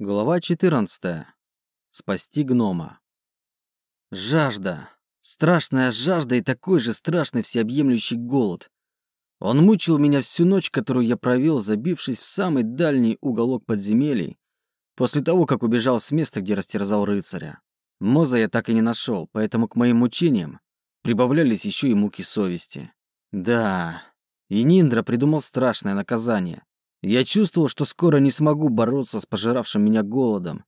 Глава 14. Спасти гнома. Жажда. Страшная жажда и такой же страшный всеобъемлющий голод. Он мучил меня всю ночь, которую я провел, забившись в самый дальний уголок подземелий, после того, как убежал с места, где растерзал рыцаря. Моза я так и не нашел, поэтому к моим мучениям прибавлялись еще и муки совести. Да, и Ниндра придумал страшное наказание. Я чувствовал, что скоро не смогу бороться с пожиравшим меня голодом,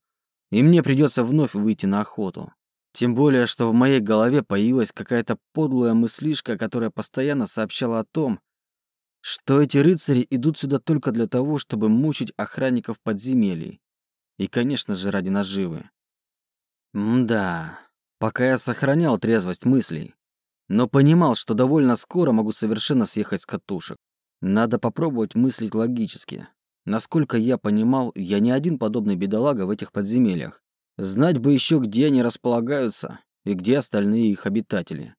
и мне придется вновь выйти на охоту. Тем более, что в моей голове появилась какая-то подлая мыслишка, которая постоянно сообщала о том, что эти рыцари идут сюда только для того, чтобы мучить охранников подземелий. И, конечно же, ради наживы. Мда, пока я сохранял трезвость мыслей, но понимал, что довольно скоро могу совершенно съехать с катушек. Надо попробовать мыслить логически. Насколько я понимал, я не один подобный бедолага в этих подземельях. Знать бы еще, где они располагаются и где остальные их обитатели.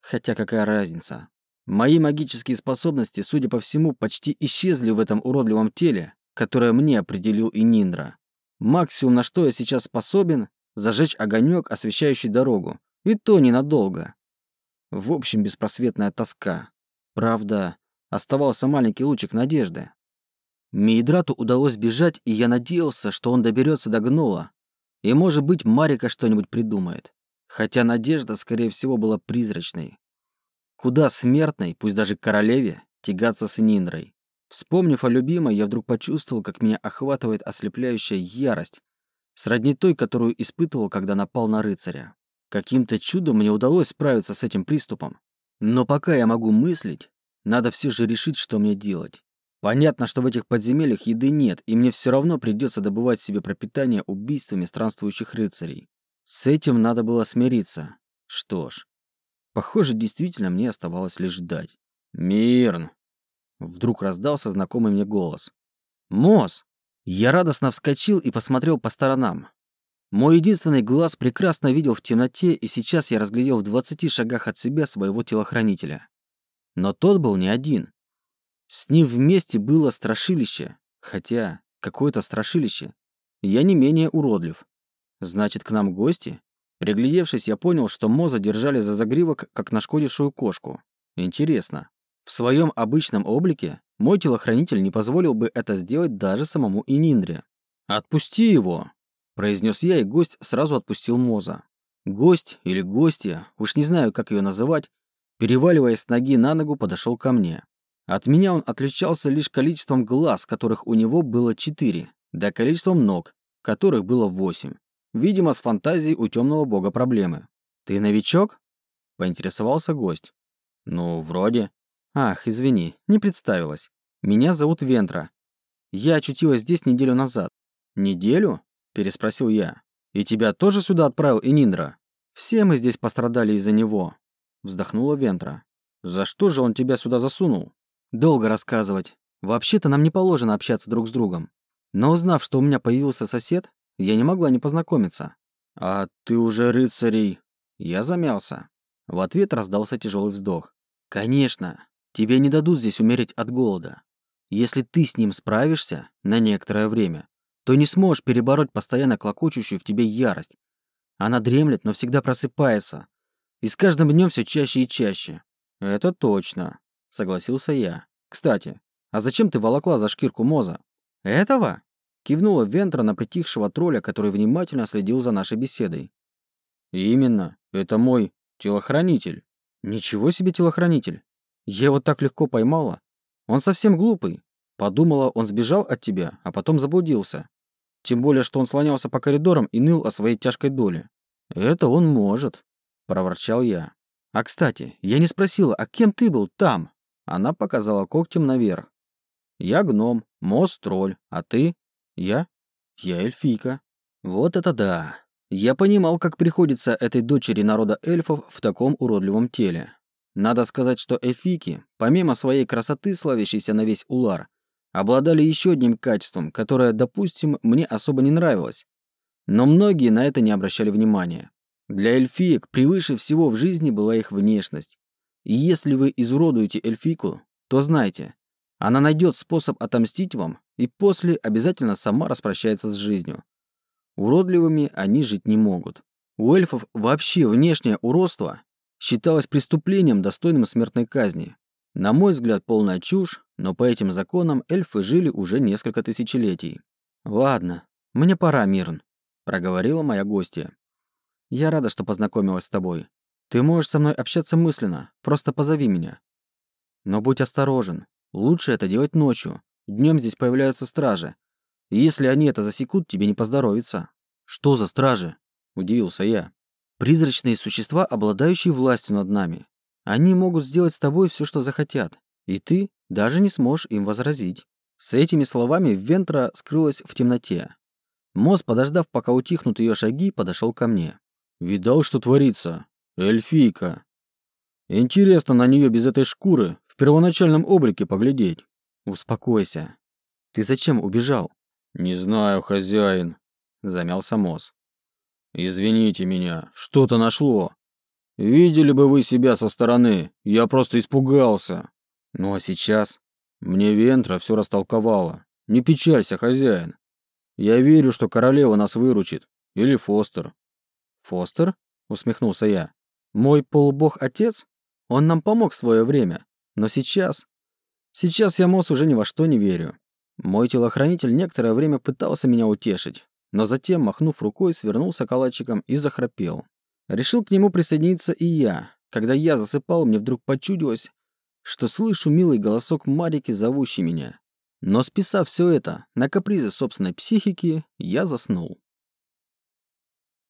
Хотя какая разница? Мои магические способности, судя по всему, почти исчезли в этом уродливом теле, которое мне определил и Ниндра. Максимум, на что я сейчас способен, зажечь огонек, освещающий дорогу. И то ненадолго. В общем, беспросветная тоска. Правда, Оставался маленький лучик надежды. Миидрату удалось бежать, и я надеялся, что он доберется до гнола. И, может быть, Марика что-нибудь придумает. Хотя надежда, скорее всего, была призрачной. Куда смертной, пусть даже королеве, тягаться с Ниндрой. Вспомнив о любимой, я вдруг почувствовал, как меня охватывает ослепляющая ярость, сродни той, которую испытывал, когда напал на рыцаря. Каким-то чудом мне удалось справиться с этим приступом. Но пока я могу мыслить, надо все же решить, что мне делать. Понятно, что в этих подземельях еды нет, и мне все равно придется добывать себе пропитание убийствами странствующих рыцарей. С этим надо было смириться. Что ж, похоже, действительно мне оставалось лишь ждать. «Мирн!» Вдруг раздался знакомый мне голос. «Мос!» Я радостно вскочил и посмотрел по сторонам. Мой единственный глаз прекрасно видел в темноте, и сейчас я разглядел в двадцати шагах от себя своего телохранителя. Но тот был не один. С ним вместе было страшилище. Хотя, какое-то страшилище. Я не менее уродлив. Значит, к нам гости? Приглядевшись, я понял, что Моза держали за загривок, как нашкодившую кошку. Интересно. В своем обычном облике мой телохранитель не позволил бы это сделать даже самому Ининдре. «Отпусти его!» – произнес я, и гость сразу отпустил Моза. Гость или гостья, уж не знаю, как ее называть, переваливаясь с ноги на ногу, подошел ко мне. От меня он отличался лишь количеством глаз, которых у него было четыре, да количеством ног, которых было восемь. Видимо, с фантазией у темного бога проблемы. «Ты новичок?» – поинтересовался гость. «Ну, вроде». «Ах, извини, не представилась. Меня зовут Вентра. Я очутилась здесь неделю назад». «Неделю?» – переспросил я. «И тебя тоже сюда отправил Ининдра?» «Все мы здесь пострадали из-за него вздохнула Вентра. За что же он тебя сюда засунул? Долго рассказывать. Вообще-то нам не положено общаться друг с другом. Но узнав, что у меня появился сосед, я не могла не познакомиться. А ты уже рыцарей. Я замялся. В ответ раздался тяжелый вздох. Конечно, тебе не дадут здесь умереть от голода. Если ты с ним справишься на некоторое время, то не сможешь перебороть постоянно клокочущую в тебе ярость. Она дремлет, но всегда просыпается, и с каждым днем все чаще и чаще. Это точно, согласился я. Кстати, а зачем ты волокла за шкирку Моза? Этого? Кивнула Вентра на притихшего тролля, который внимательно следил за нашей беседой. Именно, это мой телохранитель. Ничего себе телохранитель. Я его так легко поймала. Он совсем глупый. Подумала, он сбежал от тебя, а потом заблудился. Тем более, что он слонялся по коридорам и ныл о своей тяжкой доле. Это он может проворчал я. А кстати, я не спросила, а кем ты был там? Она показала когтем наверх. Я гном, мост тролль, а ты? Я? Я эльфийка. Вот это да. Я понимал, как приходится этой дочери народа эльфов в таком уродливом теле. Надо сказать, что эльфийки, помимо своей красоты, славящейся на весь Улар, обладали еще одним качеством, которое, допустим, мне особо не нравилось. Но многие на это не обращали внимания. Для эльфиек превыше всего в жизни была их внешность. И если вы изуродуете эльфийку, то знайте, она найдет способ отомстить вам и после обязательно сама распрощается с жизнью. Уродливыми они жить не могут. У эльфов вообще внешнее уродство считалось преступлением, достойным смертной казни. На мой взгляд, полная чушь, но по этим законам эльфы жили уже несколько тысячелетий. «Ладно, мне пора, Мирн», — проговорила моя гостья. «Я рада, что познакомилась с тобой. Ты можешь со мной общаться мысленно, просто позови меня. Но будь осторожен. Лучше это делать ночью. Днем здесь появляются стражи. Если они это засекут, тебе не поздоровится». «Что за стражи?» – удивился я. «Призрачные существа, обладающие властью над нами. Они могут сделать с тобой все, что захотят, и ты даже не сможешь им возразить». С этими словами Вентра скрылась в темноте. Моз, подождав, пока утихнут ее шаги, подошел ко мне. «Видал, что творится? Эльфийка. Интересно на нее без этой шкуры в первоначальном облике поглядеть». «Успокойся. Ты зачем убежал?» «Не знаю, хозяин», — замялся Моз. «Извините меня, что-то нашло. Видели бы вы себя со стороны, я просто испугался. Ну а сейчас? Мне Вентра все растолковала. Не печалься, хозяин. Я верю, что королева нас выручит. Или Фостер. Фостер? Усмехнулся я. Мой полубог-отец? Он нам помог в свое время. Но сейчас... Сейчас я, Мос, уже ни во что не верю. Мой телохранитель некоторое время пытался меня утешить, но затем, махнув рукой, свернулся калачиком и захрапел. Решил к нему присоединиться и я. Когда я засыпал, мне вдруг почудилось, что слышу милый голосок Марики, зовущий меня. Но списав все это на капризы собственной психики, я заснул.